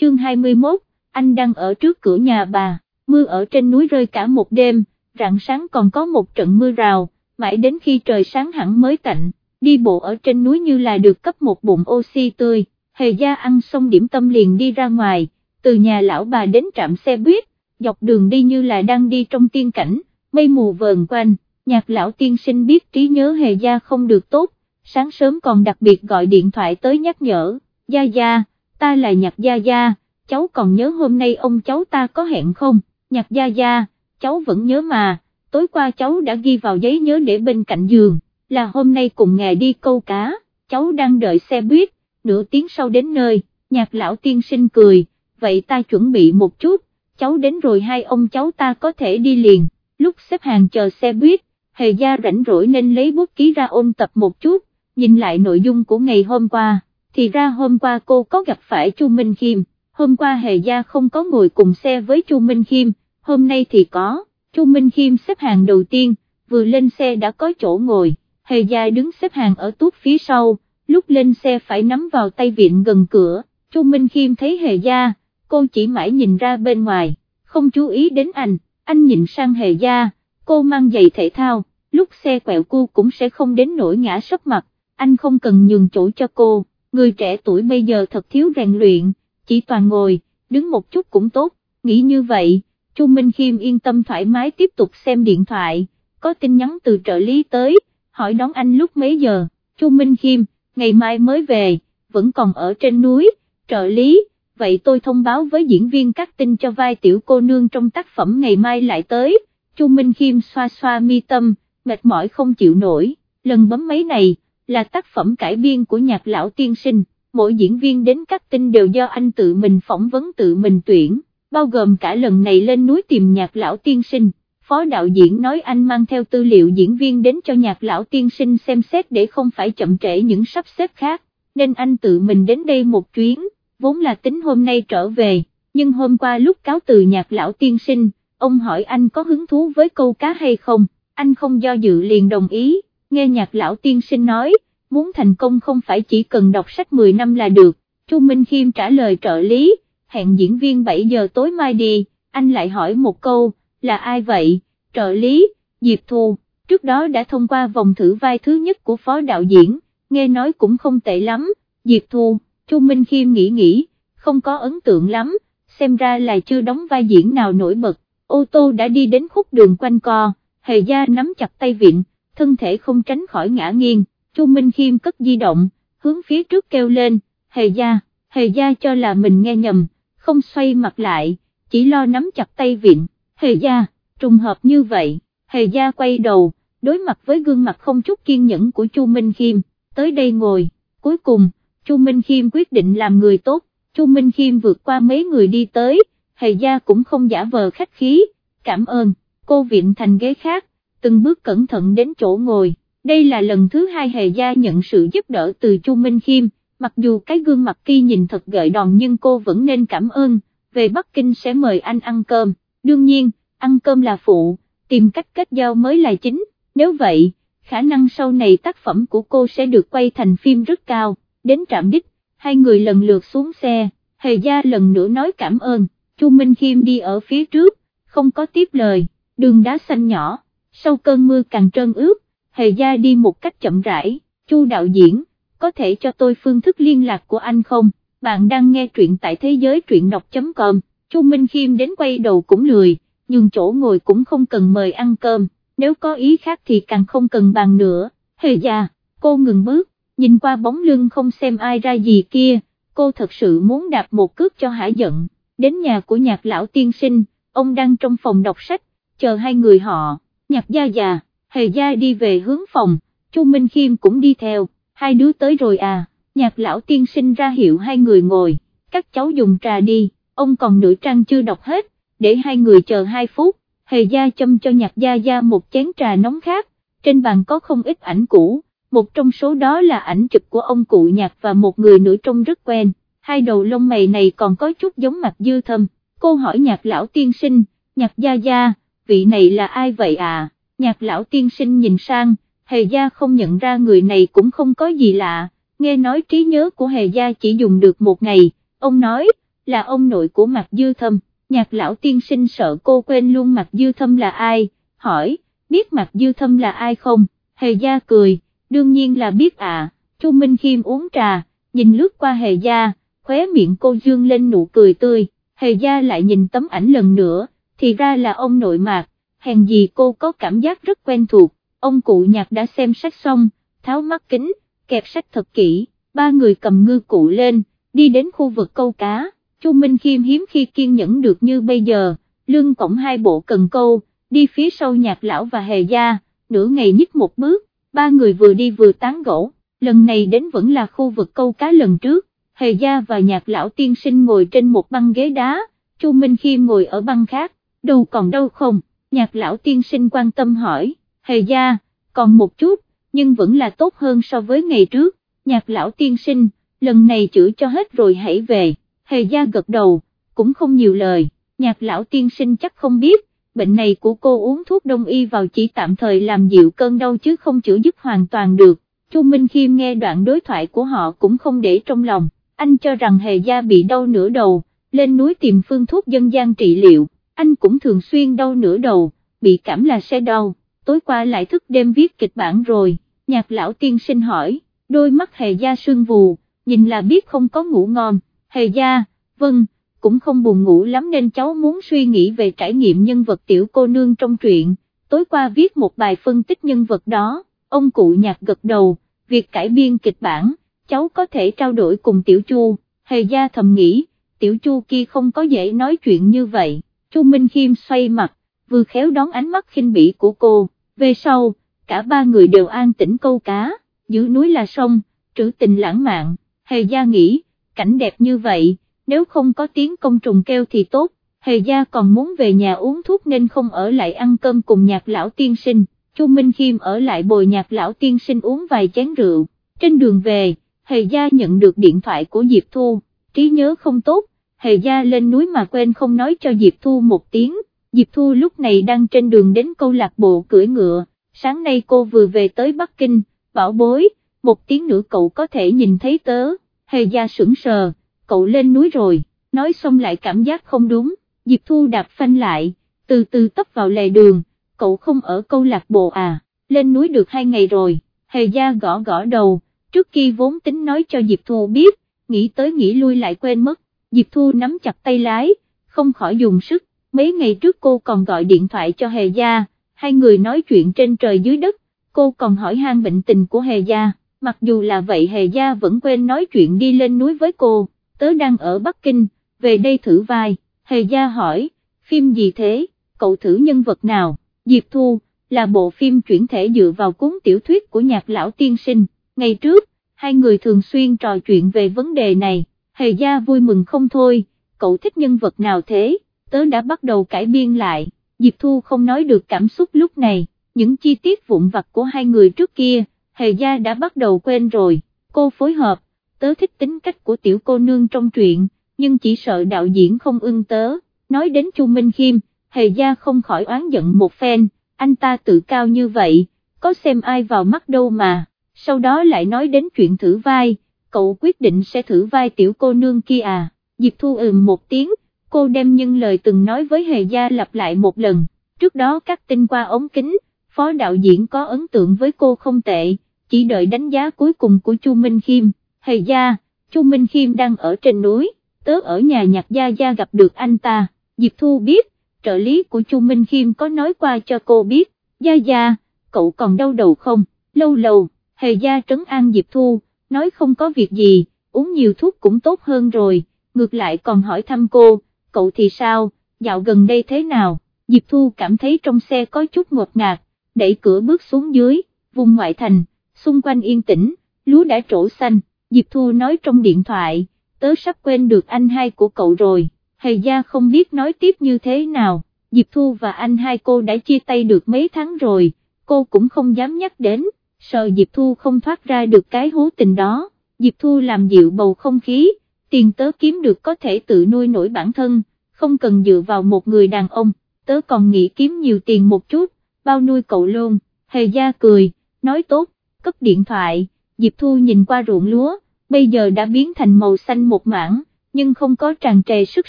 chương 21, anh đang ở trước cửa nhà bà, mưa ở trên núi rơi cả một đêm, rạng sáng còn có một trận mưa rào, mãi đến khi trời sáng hẳn mới tạnh, đi bộ ở trên núi như là được cấp một bụng oxy tươi, hề gia ăn xong điểm tâm liền đi ra ngoài, từ nhà lão bà đến trạm xe buýt, dọc đường đi như là đang đi trong tiên cảnh, mây mù vờn quanh, nhạc lão tiên sinh biết trí nhớ hề gia không được tốt, sáng sớm còn đặc biệt gọi điện thoại tới nhắc nhở, gia gia, ta là nhạc gia gia, cháu còn nhớ hôm nay ông cháu ta có hẹn không, nhạc gia gia, cháu vẫn nhớ mà, tối qua cháu đã ghi vào giấy nhớ để bên cạnh giường, là hôm nay cùng ngài đi câu cá, cháu đang đợi xe buýt, nửa tiếng sau đến nơi, nhạc lão tiên sinh cười, vậy ta chuẩn bị một chút, cháu đến rồi hai ông cháu ta có thể đi liền, lúc xếp hàng chờ xe buýt, hề gia rảnh rỗi nên lấy bút ký ra ôn tập một chút, nhìn lại nội dung của ngày hôm qua, thì ra hôm qua cô có gặp phải Chu Minh Khiêm, hôm qua hề gia không có ngồi cùng xe với Chu Minh Khiêm, hôm nay thì có, Chu Minh Khiêm xếp hàng đầu tiên, vừa lên xe đã có chỗ ngồi, hề gia đứng xếp hàng ở tút phía sau, lúc lên xe phải nắm vào tay viện gần cửa, Chu Minh Khiêm thấy hề gia, cô chỉ mãi nhìn ra bên ngoài, không chú ý đến anh, anh nhìn sang hề gia, cô mang giày thể thao, lúc xe quẹo cu cũng sẽ không đến nỗi ngã sấp mặt, anh không cần nhường chỗ cho cô, người trẻ tuổi bây giờ thật thiếu rèn luyện, chỉ toàn ngồi, đứng một chút cũng tốt, nghĩ như vậy, Chu Minh Khiêm yên tâm thoải mái tiếp tục xem điện thoại, có tin nhắn từ trợ lý tới, hỏi đón anh lúc mấy giờ, Chu Minh Khiêm, ngày mai mới về, vẫn còn ở trên núi, trợ lý, vậy tôi thông báo với diễn viên các tin cho vai tiểu cô nương trong tác phẩm ngày mai lại tới, Chu Minh Khiêm xoa xoa mi tâm, mệt mỏi không chịu nổi, lần bấm máy này, là tác phẩm cải biên của nhạc lão tiên sinh, mỗi diễn viên đến các tinh đều do anh tự mình phỏng vấn tự mình tuyển, bao gồm cả lần này lên núi tìm nhạc lão tiên sinh. Phó đạo diễn nói anh mang theo tư liệu diễn viên đến cho nhạc lão tiên sinh xem xét để không phải chậm trễ những sắp xếp khác, nên anh tự mình đến đây một chuyến, vốn là tính hôm nay trở về, nhưng hôm qua lúc cáo từ nhạc lão tiên sinh, ông hỏi anh có hứng thú với câu cá hay không, anh không do dự liền đồng ý, nghe nhạc lão tiên sinh nói, muốn thành công không phải chỉ cần đọc sách 10 năm là được, Chu Minh Khiêm trả lời trợ lý, hẹn diễn viên 7 giờ tối mai đi, anh lại hỏi một câu, là ai vậy, trợ lý, Diệp Thu, trước đó đã thông qua vòng thử vai thứ nhất của phó đạo diễn, nghe nói cũng không tệ lắm, Diệp Thu, Chu Minh Khiêm nghĩ nghĩ, không có ấn tượng lắm, xem ra là chưa đóng vai diễn nào nổi bật, ô tô đã đi đến khúc đường quanh co, hề gia nắm chặt tay vịn, thân thể không tránh khỏi ngã nghiêng, Chu Minh Khiêm cất di động, hướng phía trước kêu lên, hề gia, hề gia cho là mình nghe nhầm, không xoay mặt lại, chỉ lo nắm chặt tay Viện, hề gia, trùng hợp như vậy, hề gia quay đầu, đối mặt với gương mặt không chút kiên nhẫn của Chu Minh Khiêm, tới đây ngồi, cuối cùng, Chu Minh Khiêm quyết định làm người tốt, Chu Minh Khiêm vượt qua mấy người đi tới, hề gia cũng không giả vờ khách khí, cảm ơn, cô viện thành ghế khác, từng bước cẩn thận đến chỗ ngồi, đây là lần thứ hai hề gia nhận sự giúp đỡ từ Chu Minh Khiêm, mặc dù cái gương mặt kia nhìn thật gợi đòn nhưng cô vẫn nên cảm ơn, về Bắc Kinh sẽ mời anh ăn cơm, đương nhiên, ăn cơm là phụ, tìm cách kết giao mới là chính, nếu vậy, khả năng sau này tác phẩm của cô sẽ được quay thành phim rất cao, đến trạm đích, hai người lần lượt xuống xe, hề gia lần nữa nói cảm ơn, Chu Minh Khiêm đi ở phía trước, không có tiếp lời, đường đá xanh nhỏ, sau cơn mưa càng trơn ướt, hề gia đi một cách chậm rãi, Chu đạo diễn, có thể cho tôi phương thức liên lạc của anh không, bạn đang nghe truyện tại thế giới truyện đọc.com, Chu Minh Khiêm đến quay đầu cũng lười, nhưng chỗ ngồi cũng không cần mời ăn cơm, nếu có ý khác thì càng không cần bàn nữa, hề gia, cô ngừng bước, nhìn qua bóng lưng không xem ai ra gì kia, cô thật sự muốn đạp một cước cho hả giận, đến nhà của nhạc lão tiên sinh, ông đang trong phòng đọc sách, chờ hai người họ, nhạc gia già, hề gia đi về hướng phòng, Chu Minh Khiêm cũng đi theo, hai đứa tới rồi à, nhạc lão tiên sinh ra hiệu hai người ngồi, các cháu dùng trà đi, ông còn nửa trang chưa đọc hết, để hai người chờ hai phút, hề gia châm cho nhạc gia gia một chén trà nóng khác, trên bàn có không ít ảnh cũ, một trong số đó là ảnh chụp của ông cụ nhạc và một người nữa trông rất quen, hai đầu lông mày này còn có chút giống mặt dư thâm, cô hỏi nhạc lão tiên sinh, nhạc gia gia, vị này là ai vậy à, nhạc lão tiên sinh nhìn sang, hề gia không nhận ra người này cũng không có gì lạ, nghe nói trí nhớ của hề gia chỉ dùng được một ngày, ông nói, là ông nội của Mạc Dư Thâm, nhạc lão tiên sinh sợ cô quên luôn Mạc Dư Thâm là ai, hỏi, biết Mạc Dư Thâm là ai không, hề gia cười, đương nhiên là biết à, Chu Minh Khiêm uống trà, nhìn lướt qua hề gia, khóe miệng cô dương lên nụ cười tươi, hề gia lại nhìn tấm ảnh lần nữa, thì ra là ông nội Mạc, hèn gì cô có cảm giác rất quen thuộc, ông cụ nhạc đã xem sách xong, tháo mắt kính, kẹp sách thật kỹ, ba người cầm ngư cụ lên, đi đến khu vực câu cá, Chu Minh Khiêm hiếm khi kiên nhẫn được như bây giờ, lưng cổng hai bộ cần câu, đi phía sau nhạc lão và hề gia, nửa ngày nhích một bước, ba người vừa đi vừa tán gỗ, lần này đến vẫn là khu vực câu cá lần trước, hề gia và nhạc lão tiên sinh ngồi trên một băng ghế đá, Chu Minh Khiêm ngồi ở băng khác, đâu còn đâu không, nhạc lão tiên sinh quan tâm hỏi, hề gia, còn một chút, nhưng vẫn là tốt hơn so với ngày trước, nhạc lão tiên sinh, lần này chữa cho hết rồi hãy về, hề gia gật đầu, cũng không nhiều lời, nhạc lão tiên sinh chắc không biết, bệnh này của cô uống thuốc đông y vào chỉ tạm thời làm dịu cơn đau chứ không chữa dứt hoàn toàn được, Chu Minh Khiêm nghe đoạn đối thoại của họ cũng không để trong lòng, anh cho rằng hề gia bị đau nửa đầu, lên núi tìm phương thuốc dân gian trị liệu, anh cũng thường xuyên đau nửa đầu, bị cảm là sẽ đau, tối qua lại thức đêm viết kịch bản rồi, nhạc lão tiên sinh hỏi, đôi mắt hề gia sương vù, nhìn là biết không có ngủ ngon, hề gia, vâng, cũng không buồn ngủ lắm nên cháu muốn suy nghĩ về trải nghiệm nhân vật tiểu cô nương trong truyện, tối qua viết một bài phân tích nhân vật đó, ông cụ nhạc gật đầu, việc cải biên kịch bản, cháu có thể trao đổi cùng tiểu chu, hề gia thầm nghĩ, tiểu chu kia không có dễ nói chuyện như vậy, chu Minh Khiêm xoay mặt, vừa khéo đón ánh mắt khinh bỉ của cô, về sau, cả ba người đều an tĩnh câu cá, giữ núi là sông, trữ tình lãng mạn, hề gia nghĩ, cảnh đẹp như vậy, nếu không có tiếng công trùng kêu thì tốt, hề gia còn muốn về nhà uống thuốc nên không ở lại ăn cơm cùng nhạc lão tiên sinh, Chu Minh Khiêm ở lại bồi nhạc lão tiên sinh uống vài chén rượu, trên đường về, hề gia nhận được điện thoại của Diệp Thu, trí nhớ không tốt, hề gia lên núi mà quên không nói cho Diệp Thu một tiếng, Diệp Thu lúc này đang trên đường đến câu lạc bộ cưỡi ngựa, sáng nay cô vừa về tới Bắc Kinh, bảo bối, một tiếng nữa cậu có thể nhìn thấy tớ, hề gia sững sờ, cậu lên núi rồi, nói xong lại cảm giác không đúng, Diệp Thu đạp phanh lại, từ từ tấp vào lề đường, cậu không ở câu lạc bộ à, lên núi được hai ngày rồi, hề gia gõ gõ đầu, trước khi vốn tính nói cho Diệp Thu biết, nghĩ tới nghĩ lui lại quên mất, Diệp Thu nắm chặt tay lái, không khỏi dùng sức, mấy ngày trước cô còn gọi điện thoại cho hề gia, hai người nói chuyện trên trời dưới đất, cô còn hỏi han bệnh tình của hề gia, mặc dù là vậy hề gia vẫn quên nói chuyện đi lên núi với cô. Tớ đang ở Bắc Kinh, về đây thử vai, hề gia hỏi, phim gì thế, cậu thử nhân vật nào, Diệp Thu, là bộ phim chuyển thể dựa vào cuốn tiểu thuyết của nhạc lão tiên sinh, ngày trước, hai người thường xuyên trò chuyện về vấn đề này, hề gia vui mừng không thôi, cậu thích nhân vật nào thế, tớ đã bắt đầu cải biên lại, Diệp Thu không nói được cảm xúc lúc này, những chi tiết vụn vặt của hai người trước kia, hề gia đã bắt đầu quên rồi, cô phối hợp, tớ thích tính cách của tiểu cô nương trong truyện, nhưng chỉ sợ đạo diễn không ưng tớ, nói đến Chu Minh Khiêm, hề gia không khỏi oán giận một phen, anh ta tự cao như vậy, có xem ai vào mắt đâu mà, sau đó lại nói đến chuyện thử vai, cậu quyết định sẽ thử vai tiểu cô nương kia à, Diệp Thu ừm một tiếng, cô đem những lời từng nói với hề gia lặp lại một lần, trước đó các tin qua ống kính, phó đạo diễn có ấn tượng với cô không tệ, chỉ đợi đánh giá cuối cùng của Chu Minh Khiêm. Hề gia, Chu Minh Khiêm đang ở trên núi, tớ ở nhà nhạc gia gia gặp được anh ta, Diệp Thu biết, trợ lý của Chu Minh Khiêm có nói qua cho cô biết, gia gia, cậu còn đau đầu không, lâu lâu, hề gia trấn an Diệp Thu, nói không có việc gì, uống nhiều thuốc cũng tốt hơn rồi, ngược lại còn hỏi thăm cô, cậu thì sao, dạo gần đây thế nào, Diệp Thu cảm thấy trong xe có chút ngột ngạt, đẩy cửa bước xuống dưới, vùng ngoại thành, xung quanh yên tĩnh, lúa đã trổ xanh, Diệp Thu nói trong điện thoại, tớ sắp quên được anh hai của cậu rồi, hề gia không biết nói tiếp như thế nào, Diệp Thu và anh hai cô đã chia tay được mấy tháng rồi, cô cũng không dám nhắc đến, sợ Diệp Thu không thoát ra được cái hố tình đó, Diệp Thu làm dịu bầu không khí, tiền tớ kiếm được có thể tự nuôi nổi bản thân, không cần dựa vào một người đàn ông, tớ còn nghĩ kiếm nhiều tiền một chút, bao nuôi cậu luôn, hề gia cười, nói tốt, cấp điện thoại. Diệp Thu nhìn qua ruộng lúa, bây giờ đã biến thành màu xanh một mảng, nhưng không có tràn trề sức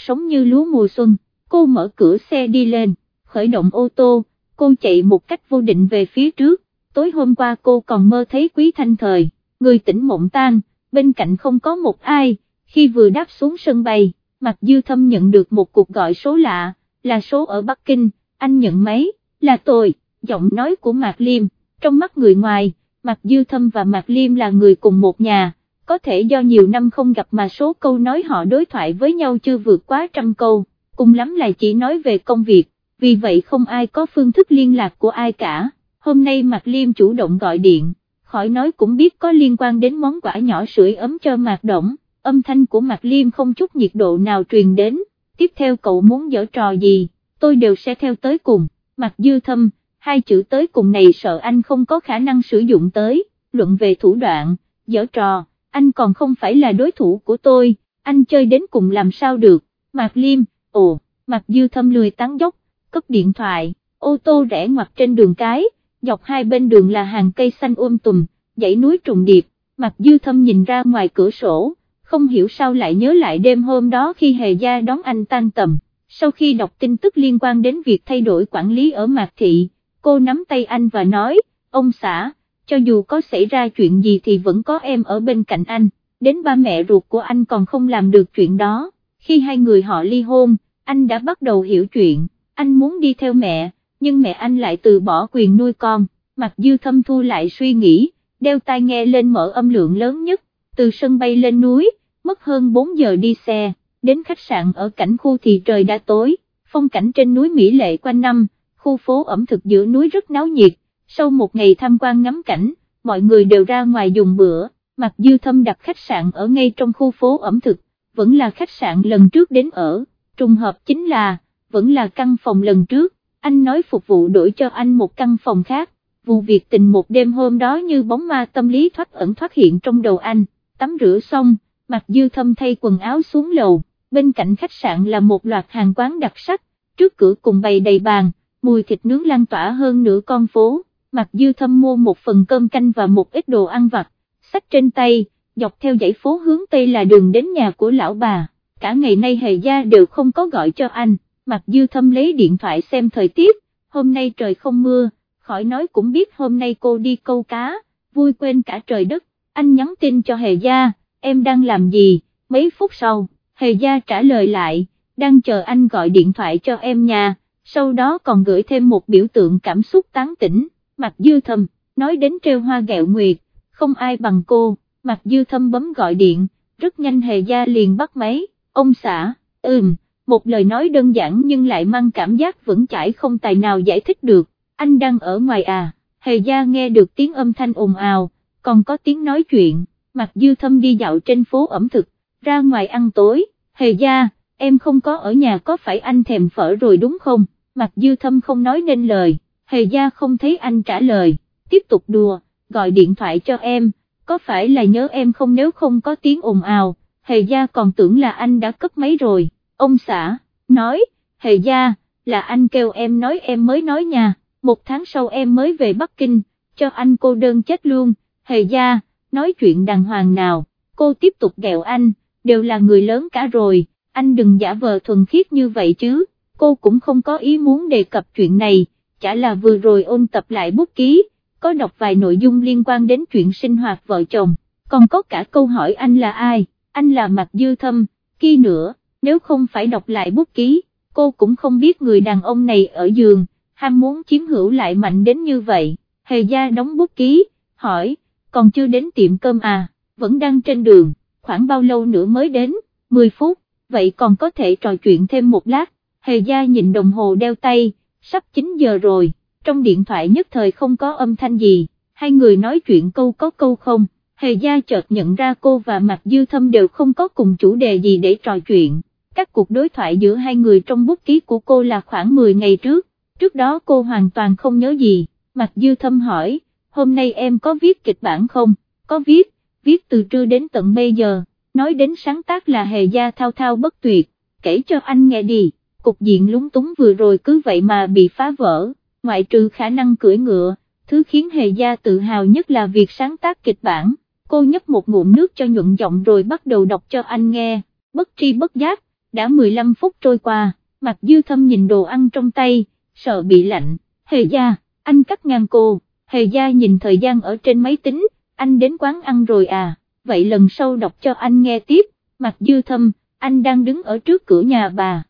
sống như lúa mùa xuân, cô mở cửa xe đi lên, khởi động ô tô, cô chạy một cách vô định về phía trước, tối hôm qua cô còn mơ thấy quý thanh thời, người tỉnh mộng tan, bên cạnh không có một ai, khi vừa đáp xuống sân bay, Mạc Dư Thâm nhận được một cuộc gọi số lạ, là số ở Bắc Kinh, anh nhận máy, là tôi, giọng nói của Mạc Liêm, trong mắt người ngoài, Mạc Dư Thâm và Mạc Liêm là người cùng một nhà, có thể do nhiều năm không gặp mà số câu nói họ đối thoại với nhau chưa vượt quá trăm câu, cùng lắm là chỉ nói về công việc, vì vậy không ai có phương thức liên lạc của ai cả, hôm nay Mạc Liêm chủ động gọi điện, khỏi nói cũng biết có liên quan đến món quả nhỏ sưởi ấm cho Mạc Động, âm thanh của Mạc Liêm không chút nhiệt độ nào truyền đến, tiếp theo cậu muốn dở trò gì, tôi đều sẽ theo tới cùng, Mạc Dư Thâm, hai chữ tới cùng này sợ anh không có khả năng sử dụng tới, luận về thủ đoạn, dở trò, anh còn không phải là đối thủ của tôi, anh chơi đến cùng làm sao được, Mạc Liêm, ồ, Mạc Dư Thâm lười tán dốc, cấp điện thoại, ô tô rẽ ngoặt trên đường cái, dọc hai bên đường là hàng cây xanh um tùm, dãy núi trùng điệp, mặt Dư Thâm nhìn ra ngoài cửa sổ, không hiểu sao lại nhớ lại đêm hôm đó khi Hề Gia đón anh tan tầm, sau khi đọc tin tức liên quan đến việc thay đổi quản lý ở Mạc Thị, cô nắm tay anh và nói, ông xã, cho dù có xảy ra chuyện gì thì vẫn có em ở bên cạnh anh, đến ba mẹ ruột của anh còn không làm được chuyện đó, khi hai người họ ly hôn, anh đã bắt đầu hiểu chuyện, anh muốn đi theo mẹ, nhưng mẹ anh lại từ bỏ quyền nuôi con, mặc dư thâm thu lại suy nghĩ, đeo tai nghe lên mở âm lượng lớn nhất, từ sân bay lên núi, mất hơn 4 giờ đi xe, đến khách sạn ở cảnh khu thì trời đã tối, phong cảnh trên núi Mỹ Lệ quanh năm, khu phố ẩm thực giữa núi rất náo nhiệt, sau một ngày tham quan ngắm cảnh, mọi người đều ra ngoài dùng bữa, mặc dư thâm đặt khách sạn ở ngay trong khu phố ẩm thực, vẫn là khách sạn lần trước đến ở, trùng hợp chính là, vẫn là căn phòng lần trước, anh nói phục vụ đổi cho anh một căn phòng khác, vụ việc tình một đêm hôm đó như bóng ma tâm lý thoát ẩn thoát hiện trong đầu anh, tắm rửa xong, mặc dư thâm thay quần áo xuống lầu, bên cạnh khách sạn là một loạt hàng quán đặc sắc, trước cửa cùng bày đầy bàn, mùi thịt nướng lan tỏa hơn nửa con phố, mặc dư thâm mua một phần cơm canh và một ít đồ ăn vặt, sách trên tay, dọc theo dãy phố hướng Tây là đường đến nhà của lão bà, cả ngày nay hề gia đều không có gọi cho anh, mặc dư thâm lấy điện thoại xem thời tiết, hôm nay trời không mưa, khỏi nói cũng biết hôm nay cô đi câu cá, vui quên cả trời đất, anh nhắn tin cho hề gia, em đang làm gì, mấy phút sau, hề gia trả lời lại, đang chờ anh gọi điện thoại cho em nhà. sau đó còn gửi thêm một biểu tượng cảm xúc tán tỉnh, mặt dư thâm, nói đến treo hoa gẹo nguyệt, không ai bằng cô, mặt dư thâm bấm gọi điện, rất nhanh hề gia liền bắt máy, ông xã, ừm, một lời nói đơn giản nhưng lại mang cảm giác vững chãi không tài nào giải thích được, anh đang ở ngoài à, hề gia nghe được tiếng âm thanh ồn ào, còn có tiếng nói chuyện, Mặc dư thâm đi dạo trên phố ẩm thực, ra ngoài ăn tối, hề gia, em không có ở nhà có phải anh thèm phở rồi đúng không, Mặc dư thâm không nói nên lời, hề gia không thấy anh trả lời, tiếp tục đùa, gọi điện thoại cho em, có phải là nhớ em không nếu không có tiếng ồn ào, hề gia còn tưởng là anh đã cấp máy rồi, ông xã, nói, hề gia, là anh kêu em nói em mới nói nhà. một tháng sau em mới về Bắc Kinh, cho anh cô đơn chết luôn, hề gia, nói chuyện đàng hoàng nào, cô tiếp tục ghẹo anh, đều là người lớn cả rồi, anh đừng giả vờ thuần khiết như vậy chứ, cô cũng không có ý muốn đề cập chuyện này, chả là vừa rồi ôn tập lại bút ký, có đọc vài nội dung liên quan đến chuyện sinh hoạt vợ chồng, còn có cả câu hỏi anh là ai, anh là Mạc Dư Thâm, kia nữa, nếu không phải đọc lại bút ký, cô cũng không biết người đàn ông này ở giường, ham muốn chiếm hữu lại mạnh đến như vậy, hề gia đóng bút ký, hỏi, còn chưa đến tiệm cơm à, vẫn đang trên đường, khoảng bao lâu nữa mới đến, 10 phút, vậy còn có thể trò chuyện thêm một lát, hề gia nhìn đồng hồ đeo tay, sắp 9 giờ rồi, trong điện thoại nhất thời không có âm thanh gì, hai người nói chuyện câu có câu không, hề gia chợt nhận ra cô và Mạc Dư Thâm đều không có cùng chủ đề gì để trò chuyện, các cuộc đối thoại giữa hai người trong bút ký của cô là khoảng 10 ngày trước, trước đó cô hoàn toàn không nhớ gì, Mạc Dư Thâm hỏi, hôm nay em có viết kịch bản không, có viết, viết từ trưa đến tận bây giờ, nói đến sáng tác là hề gia thao thao bất tuyệt, kể cho anh nghe đi, cục diện lúng túng vừa rồi cứ vậy mà bị phá vỡ, ngoại trừ khả năng cưỡi ngựa, thứ khiến hề gia tự hào nhất là việc sáng tác kịch bản, cô nhấp một ngụm nước cho nhuận giọng rồi bắt đầu đọc cho anh nghe, bất tri bất giác, đã 15 phút trôi qua, mặt dư thâm nhìn đồ ăn trong tay, sợ bị lạnh, hề gia, anh cắt ngang cô, hề gia nhìn thời gian ở trên máy tính, anh đến quán ăn rồi à, vậy lần sau đọc cho anh nghe tiếp, mặt dư thâm, anh đang đứng ở trước cửa nhà bà.